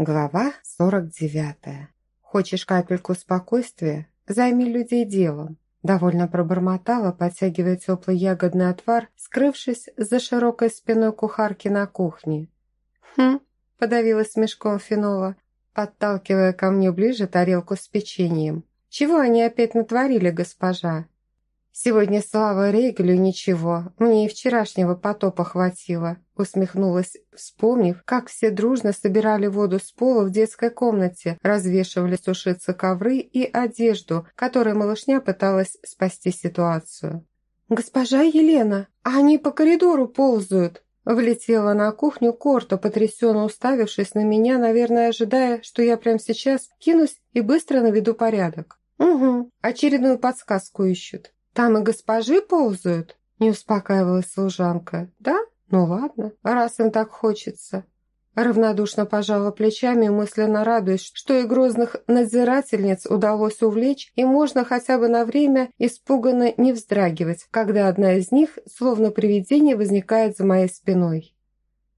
Глава 49. «Хочешь капельку спокойствия? Займи людей делом». Довольно пробормотала, подтягивая теплый ягодный отвар, скрывшись за широкой спиной кухарки на кухне. «Хм», – подавилась мешком Финова, подталкивая ко мне ближе тарелку с печеньем. «Чего они опять натворили, госпожа?» «Сегодня слава Рейгелю ничего, мне и вчерашнего потопа хватило», усмехнулась, вспомнив, как все дружно собирали воду с пола в детской комнате, развешивали сушиться ковры и одежду, которой малышня пыталась спасти ситуацию. «Госпожа Елена, а они по коридору ползают!» Влетела на кухню Корта, потрясенно уставившись на меня, наверное, ожидая, что я прямо сейчас кинусь и быстро наведу порядок. «Угу, очередную подсказку ищут. «Там и госпожи ползают?» – не успокаивалась служанка. «Да? Ну ладно, раз им так хочется». Равнодушно пожала плечами, мысленно радуясь, что и грозных надзирательниц удалось увлечь, и можно хотя бы на время испуганно не вздрагивать, когда одна из них, словно привидение, возникает за моей спиной.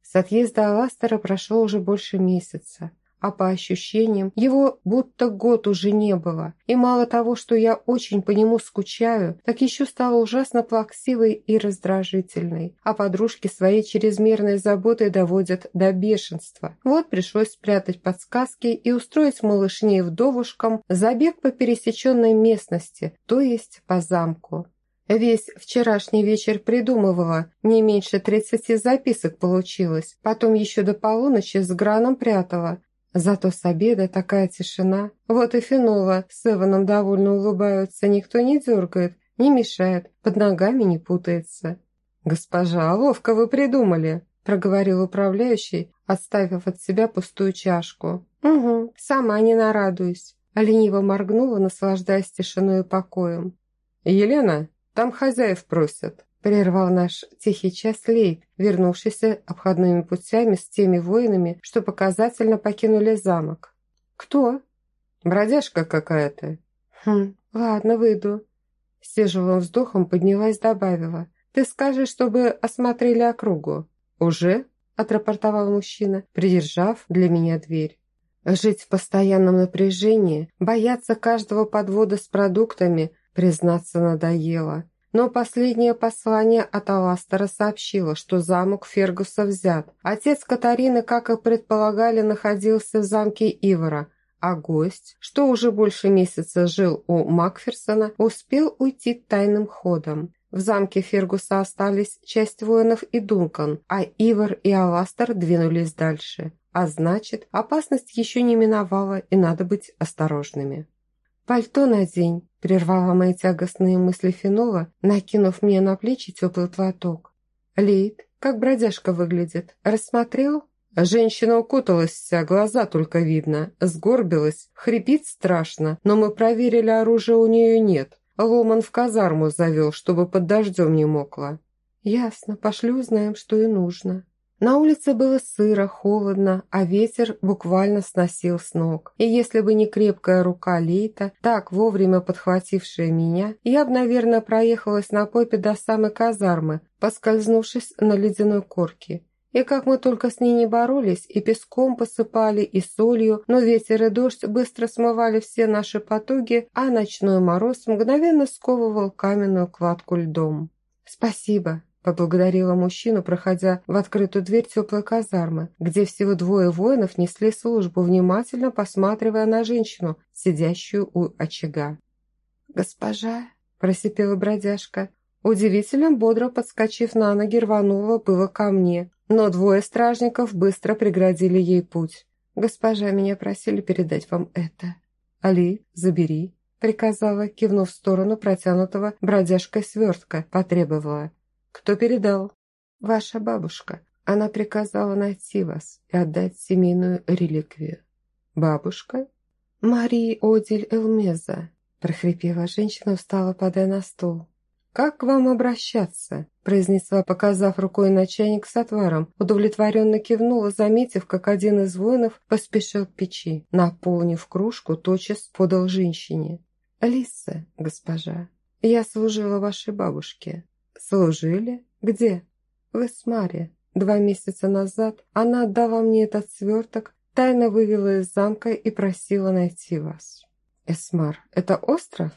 С отъезда Аластера прошло уже больше месяца а по ощущениям его будто год уже не было. И мало того, что я очень по нему скучаю, так еще стала ужасно плаксивой и раздражительной, а подружки своей чрезмерной заботой доводят до бешенства. Вот пришлось спрятать подсказки и устроить малышней вдовушкам забег по пересеченной местности, то есть по замку. Весь вчерашний вечер придумывала, не меньше тридцати записок получилось. Потом еще до полуночи с Граном прятала, Зато с обеда такая тишина. Вот и Финова с Эваном довольно улыбаются, никто не дергает, не мешает, под ногами не путается. «Госпожа, ловко вы придумали», – проговорил управляющий, отставив от себя пустую чашку. «Угу, сама не нарадуюсь», – лениво моргнула, наслаждаясь тишиной и покоем. «Елена, там хозяев просят», Прервал наш тихий час Лейт, вернувшийся обходными путями с теми воинами, что показательно покинули замок. «Кто?» «Бродяжка какая-то». «Хм, ладно, выйду». С тяжелым вздохом поднялась, добавила. «Ты скажи, чтобы осмотрели округу». «Уже?» – отрапортовал мужчина, придержав для меня дверь. Жить в постоянном напряжении, бояться каждого подвода с продуктами, признаться, надоело. Но последнее послание от Аластера сообщило, что замок Фергуса взят. Отец Катарины, как и предполагали, находился в замке Ивара, а гость, что уже больше месяца жил у Макферсона, успел уйти тайным ходом. В замке Фергуса остались часть воинов и Дункан, а Ивар и Аластер двинулись дальше. А значит, опасность еще не миновала, и надо быть осторожными. «Пальто надень», – прервала мои тягостные мысли Финова, накинув мне на плечи теплый платок. «Лейд, как бродяжка выглядит? Рассмотрел?» Женщина укуталась вся, глаза только видно, сгорбилась, хрипит страшно, но мы проверили, оружия у нее нет. Ломан в казарму завел, чтобы под дождем не мокло. «Ясно, пошли узнаем, что и нужно». На улице было сыро, холодно, а ветер буквально сносил с ног. И если бы не крепкая рука Лейта, так вовремя подхватившая меня, я бы, наверное, проехалась на попе до самой казармы, поскользнувшись на ледяной корке. И как мы только с ней не боролись, и песком посыпали, и солью, но ветер и дождь быстро смывали все наши потуги, а ночной мороз мгновенно сковывал каменную кладку льдом. «Спасибо», Поблагодарила мужчину, проходя в открытую дверь теплой казармы, где всего двое воинов несли службу, внимательно посматривая на женщину, сидящую у очага. «Госпожа», – просипела бродяжка, удивительно бодро подскочив на ноги, рванула было ко мне, но двое стражников быстро преградили ей путь. «Госпожа, меня просили передать вам это». «Али, забери», – приказала, кивнув в сторону протянутого бродяжкой свертка, потребовала. «Кто передал?» «Ваша бабушка. Она приказала найти вас и отдать семейную реликвию». «Бабушка?» «Марии Одель Элмеза», – прохрипела женщина, устала, падая на стул. «Как к вам обращаться?» – произнесла, показав рукой начальник с отваром. Удовлетворенно кивнула, заметив, как один из воинов поспешил к печи. Наполнив кружку, тотчас подал женщине. «Лиса, госпожа, я служила вашей бабушке. «Служили? Где?» «В Эсмаре. Два месяца назад она отдала мне этот сверток, тайно вывела из замка и просила найти вас. Эсмар, это остров?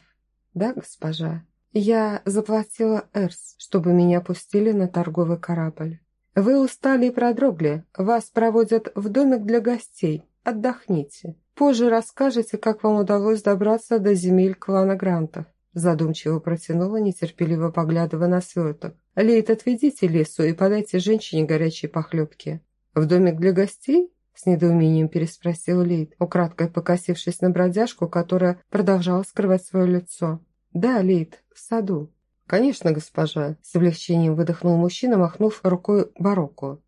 Да, госпожа. Я заплатила Эрс, чтобы меня пустили на торговый корабль. Вы устали и продрогли, вас проводят в домик для гостей. Отдохните. Позже расскажете, как вам удалось добраться до земель клана Грантов. Задумчиво протянула, нетерпеливо поглядывая на сверток. «Лейт, отведите лесу и подайте женщине горячие похлебки». «В домик для гостей?» С недоумением переспросил Лейт, украдкой покосившись на бродяжку, которая продолжала скрывать свое лицо. «Да, Лейт, в саду». «Конечно, госпожа», – с облегчением выдохнул мужчина, махнув рукой барокко.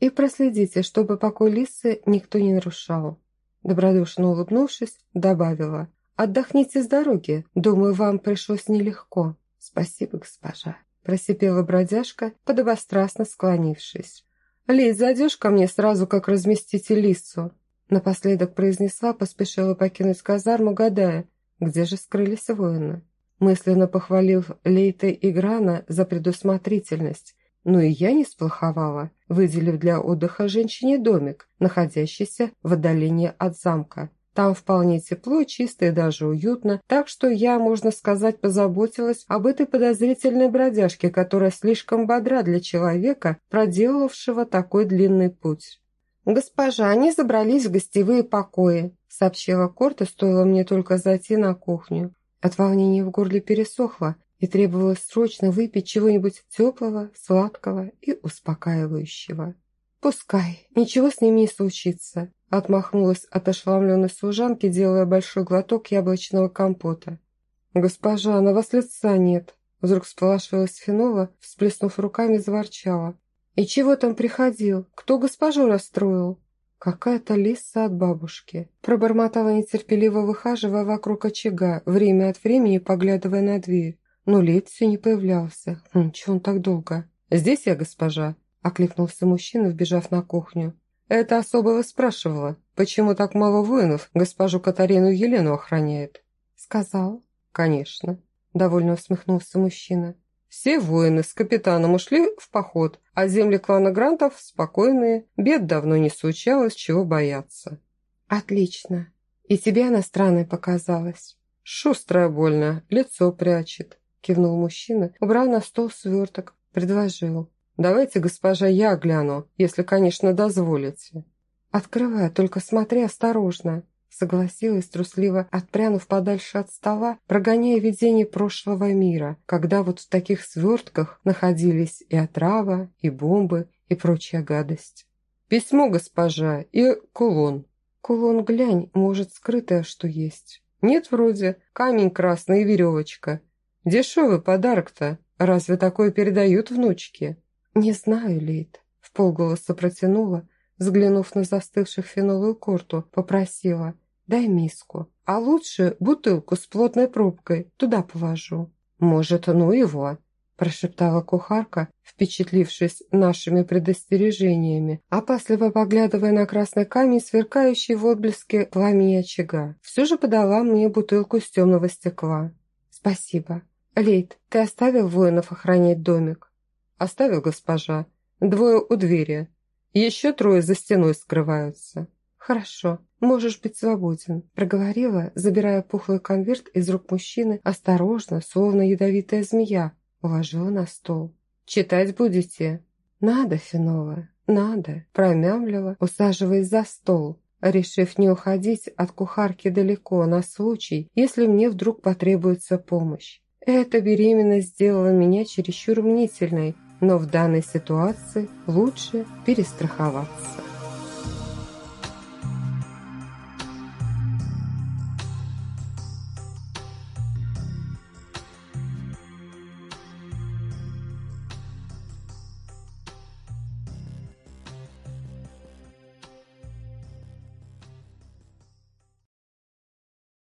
«И проследите, чтобы покой Лисы никто не нарушал». Добродушно улыбнувшись, добавила. «Отдохните с дороги. Думаю, вам пришлось нелегко». «Спасибо, госпожа», – просипела бродяжка, подобострастно склонившись. «Лиз, зайдешь ко мне сразу, как разместите Лису?» Напоследок произнесла, поспешила покинуть казарму, гадая, где же скрылись воины. Мысленно похвалил Лейта и Грана за предусмотрительность, но и я не сплоховала, выделив для отдыха женщине домик, находящийся в отдалении от замка. Там вполне тепло, чисто и даже уютно, так что я, можно сказать, позаботилась об этой подозрительной бродяжке, которая слишком бодра для человека, проделавшего такой длинный путь. «Госпожа, они забрались в гостевые покои», — сообщила Корта, стоило мне только зайти на кухню. От волнения в горле пересохло, и требовалось срочно выпить чего-нибудь теплого, сладкого и успокаивающего. «Пускай, ничего с ними не случится», Отмахнулась от ошеломленной служанки, делая большой глоток яблочного компота. «Госпожа, на вас лица нет!» Вдруг сполошилась Финова, всплеснув руками, заворчала. «И чего там приходил? Кто госпожу расстроил?» «Какая-то лиса от бабушки», пробормотала нетерпеливо, выхаживая вокруг очага, время от времени поглядывая на дверь. Но Лид все не появлялся. Хм, чего он так долго? «Здесь я, госпожа», – окликнулся мужчина, вбежав на кухню. «Это особо спрашивала, почему так мало воинов госпожу Катарину Елену охраняет?» «Сказал?» «Конечно», – довольно усмехнулся мужчина. «Все воины с капитаном ушли в поход, а земли клана Грантов спокойные, бед давно не случалось, чего бояться». «Отлично. И тебе она странной показалась». «Шустрая больно, лицо прячет», – кивнул мужчина, убрал на стол сверток, предложил. Давайте, госпожа, я гляну, если, конечно, дозволите». «Открывай, только смотри осторожно», согласилась трусливо, отпрянув подальше от стола, прогоняя видение прошлого мира, когда вот в таких свертках находились и отрава, и бомбы, и прочая гадость. «Письмо, госпожа, и кулон». «Кулон глянь, может, скрытое что есть». «Нет, вроде. Камень красный и веревочка. Дешевый подарок-то. Разве такое передают внучке?» «Не знаю, Лейт», – в полголоса протянула, взглянув на застывших феновую корту, попросила «дай миску, а лучше бутылку с плотной пробкой, туда положу». «Может, ну его?» – прошептала кухарка, впечатлившись нашими предостережениями, опасливо поглядывая на красный камень, сверкающий в отблеске пламени очага. Все же подала мне бутылку с темного стекла. «Спасибо. Лейт, ты оставил воинов охранять домик?» «Оставил госпожа. Двое у двери. Еще трое за стеной скрываются». «Хорошо, можешь быть свободен», – проговорила, забирая пухлый конверт из рук мужчины, осторожно, словно ядовитая змея, уложила на стол. «Читать будете?» «Надо, Финова, надо», – промямлила, усаживаясь за стол, решив не уходить от кухарки далеко на случай, если мне вдруг потребуется помощь. Эта беременность сделала меня чересчур мнительной, но в данной ситуации лучше перестраховаться.